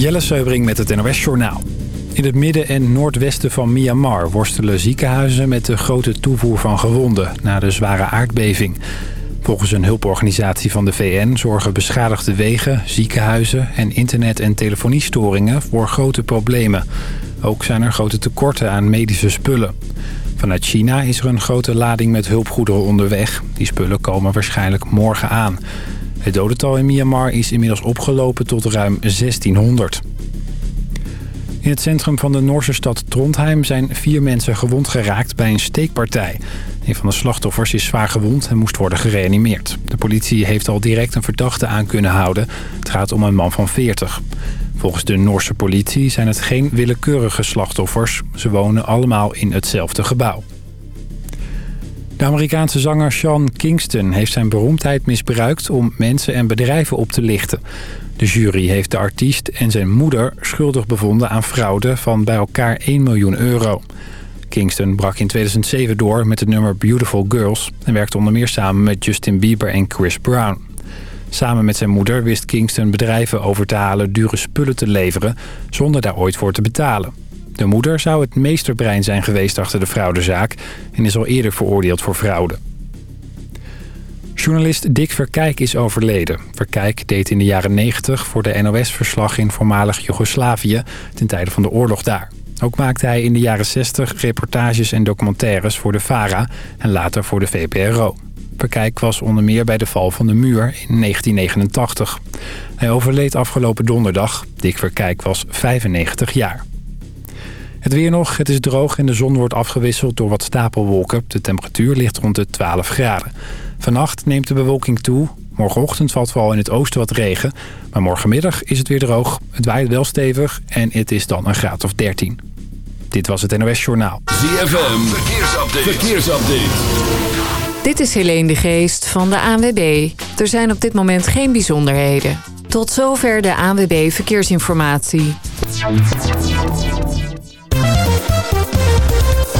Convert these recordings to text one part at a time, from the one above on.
Jelle Seubring met het NOS Journaal. In het midden en noordwesten van Myanmar worstelen ziekenhuizen met de grote toevoer van gewonden na de zware aardbeving. Volgens een hulporganisatie van de VN zorgen beschadigde wegen, ziekenhuizen en internet- en telefoniestoringen voor grote problemen. Ook zijn er grote tekorten aan medische spullen. Vanuit China is er een grote lading met hulpgoederen onderweg. Die spullen komen waarschijnlijk morgen aan. Het dodental in Myanmar is inmiddels opgelopen tot ruim 1600. In het centrum van de Noorse stad Trondheim zijn vier mensen gewond geraakt bij een steekpartij. Een van de slachtoffers is zwaar gewond en moest worden gereanimeerd. De politie heeft al direct een verdachte aan kunnen houden. Het gaat om een man van 40. Volgens de Noorse politie zijn het geen willekeurige slachtoffers. Ze wonen allemaal in hetzelfde gebouw. De Amerikaanse zanger Sean Kingston heeft zijn beroemdheid misbruikt om mensen en bedrijven op te lichten. De jury heeft de artiest en zijn moeder schuldig bevonden aan fraude van bij elkaar 1 miljoen euro. Kingston brak in 2007 door met het nummer Beautiful Girls... en werkte onder meer samen met Justin Bieber en Chris Brown. Samen met zijn moeder wist Kingston bedrijven over te halen dure spullen te leveren... zonder daar ooit voor te betalen. De moeder zou het meesterbrein zijn geweest achter de fraudezaak... en is al eerder veroordeeld voor fraude. Journalist Dick Verkijk is overleden. Verkijk deed in de jaren 90 voor de NOS verslag in voormalig Joegoslavië... ten tijde van de oorlog daar. Ook maakte hij in de jaren 60 reportages en documentaires voor de VARA... en later voor de VPRO. Verkijk was onder meer bij de val van de muur in 1989. Hij overleed afgelopen donderdag. Dick Verkijk was 95 jaar. Het weer nog, het is droog en de zon wordt afgewisseld door wat stapelwolken. De temperatuur ligt rond de 12 graden. Vannacht neemt de bewolking toe. Morgenochtend valt vooral in het oosten wat regen. Maar morgenmiddag is het weer droog. Het waait wel stevig en het is dan een graad of 13. Dit was het NOS Journaal. ZFM, verkeersupdate. verkeersupdate. Dit is Helene de Geest van de ANWB. Er zijn op dit moment geen bijzonderheden. Tot zover de ANWB Verkeersinformatie.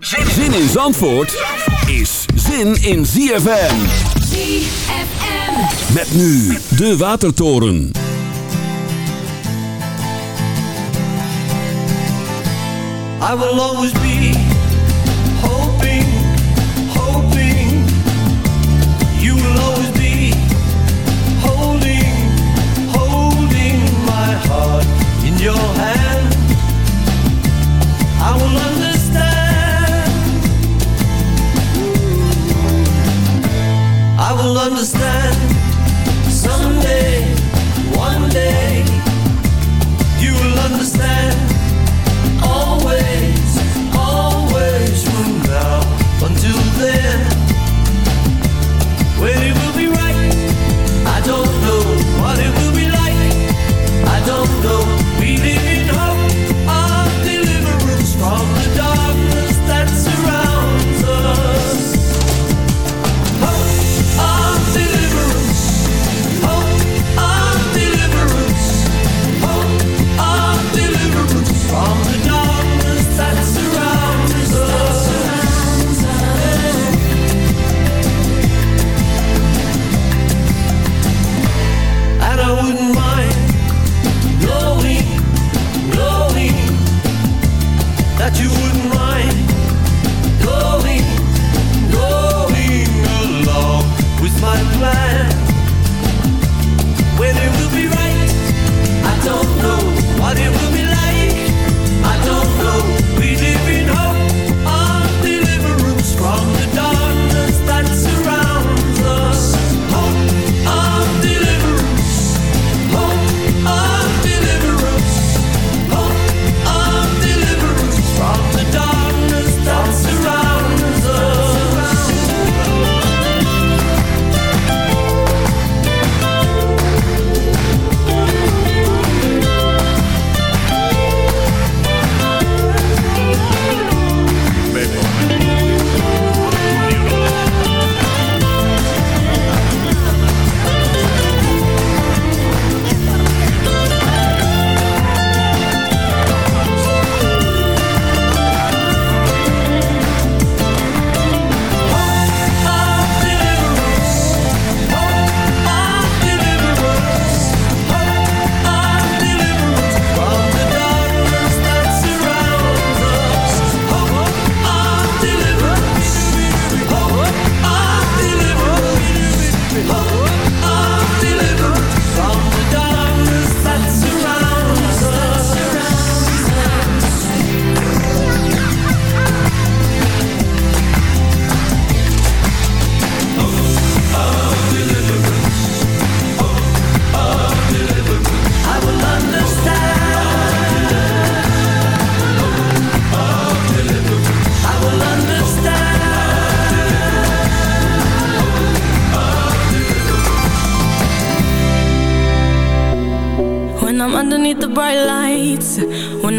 Zin in Zandvoort is zin in ZFM. ZFM. Met nu de Watertoren. I will always be hoping, hoping you will always be holding, holding my heart in your hand. I will I will understand someday, one day.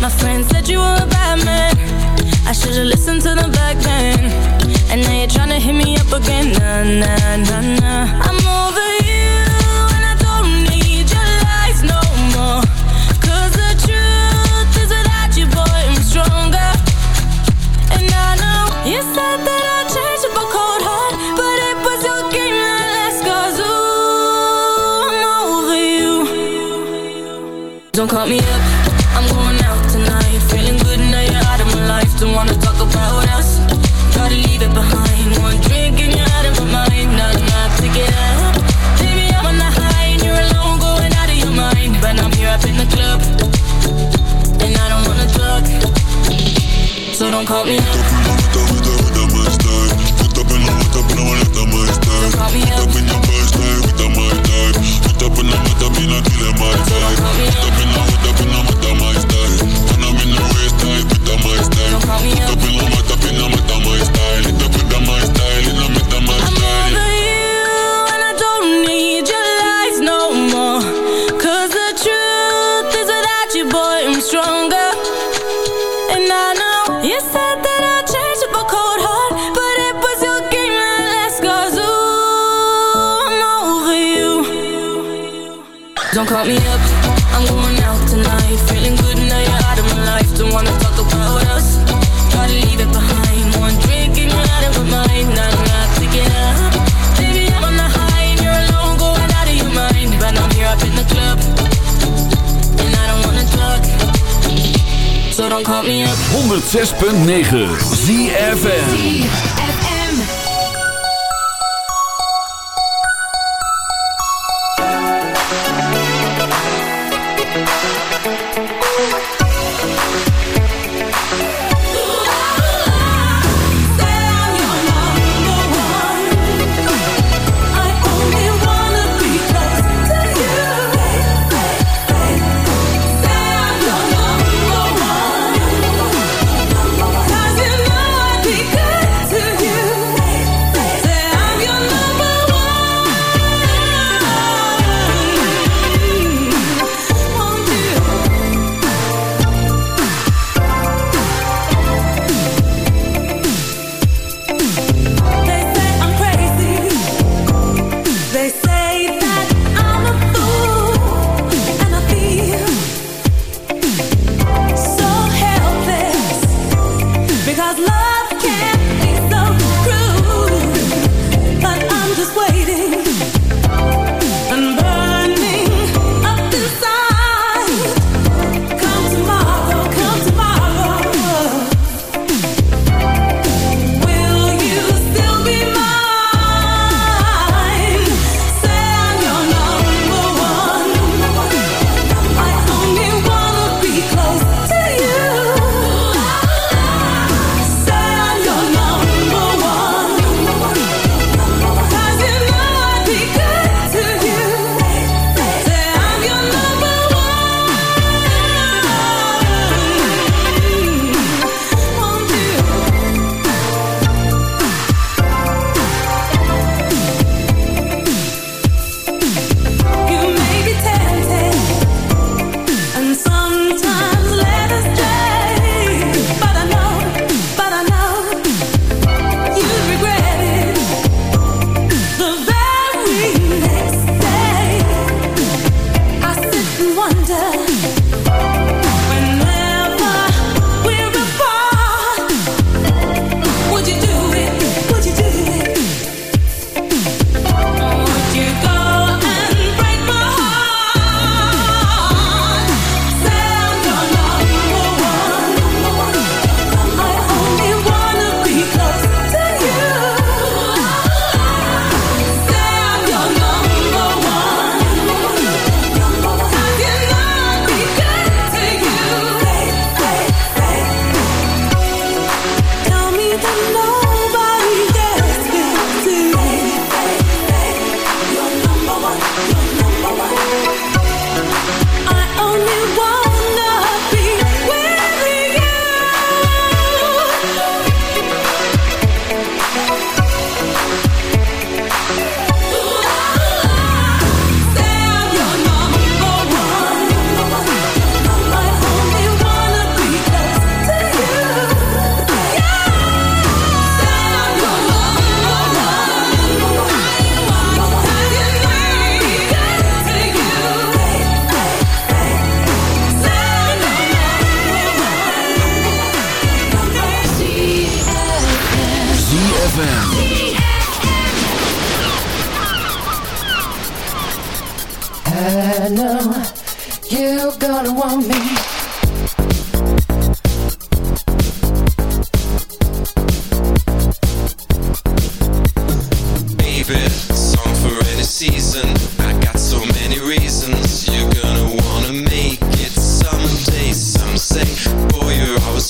My friend said you were a bad man. I should've listened to them back then. And now you're tryna hit me up again. Nah, nah, nah, nah. I'm call me 106.9 ZFN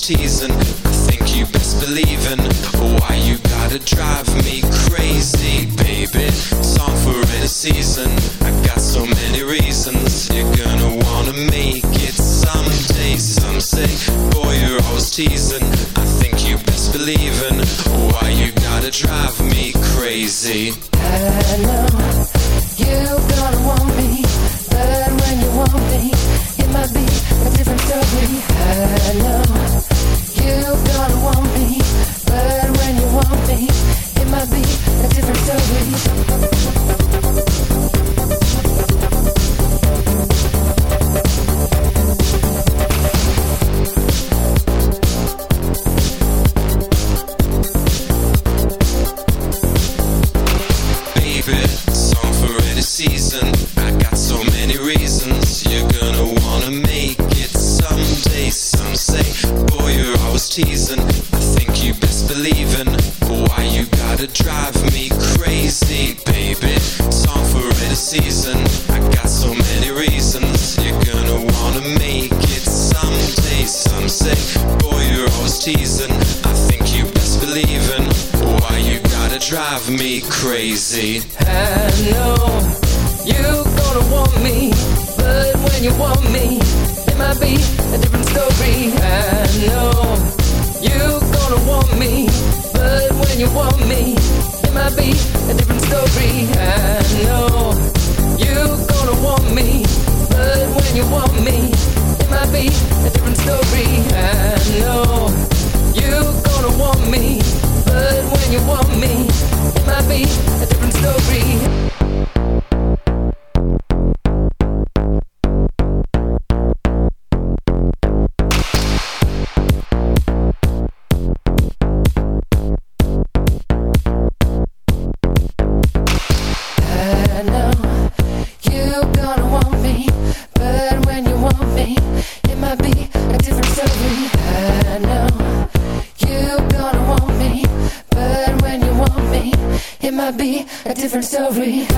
teasing. I think you best believe in why you gotta drive me crazy, baby. Song for any season. I got so many reasons. You're gonna wanna make it someday. Some say, boy, you're always teasing. I think you best believe in why you gotta drive me crazy. I know you're gonna want me, but when you want me, it might be a different story. I know. But when you want me, it might be a different story. different story.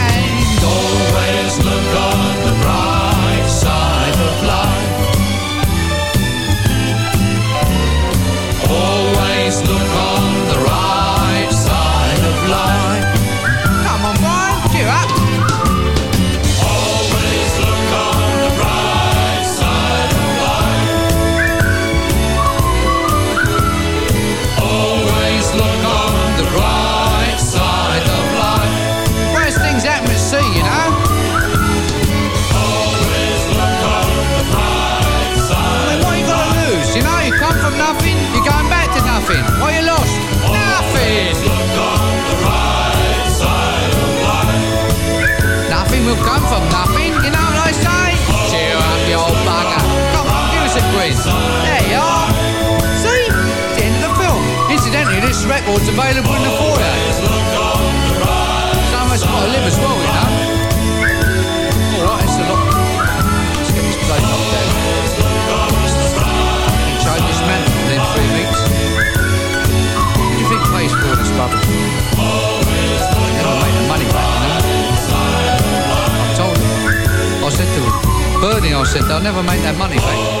Record's available in the foyer. Of us got to live as well, you know. Alright, it's a lot. This man three weeks. Do you think all make money back, you know. I told him. I said to him, Bernie, I said, they'll never make that money back.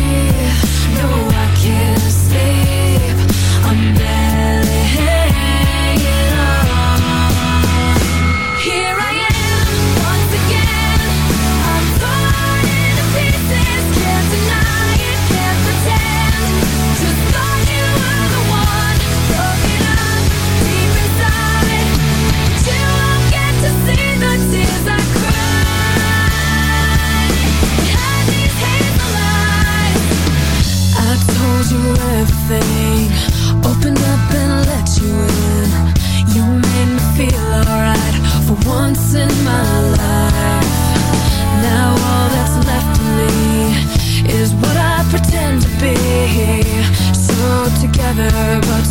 never but